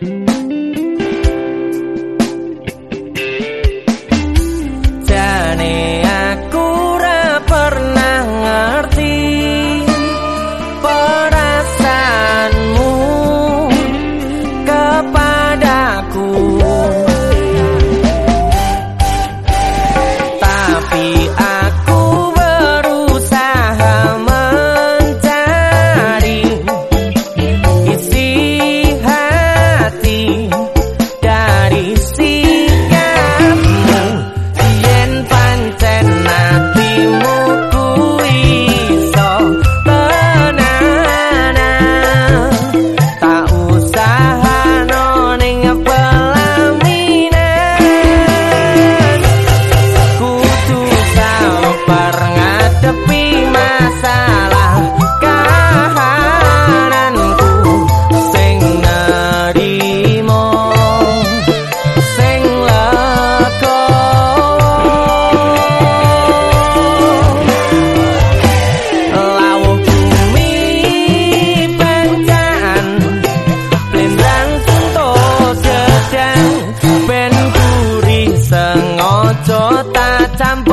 Jane aku ra pernah ngerti perasaanmu kepadaku. tan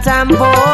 tambor.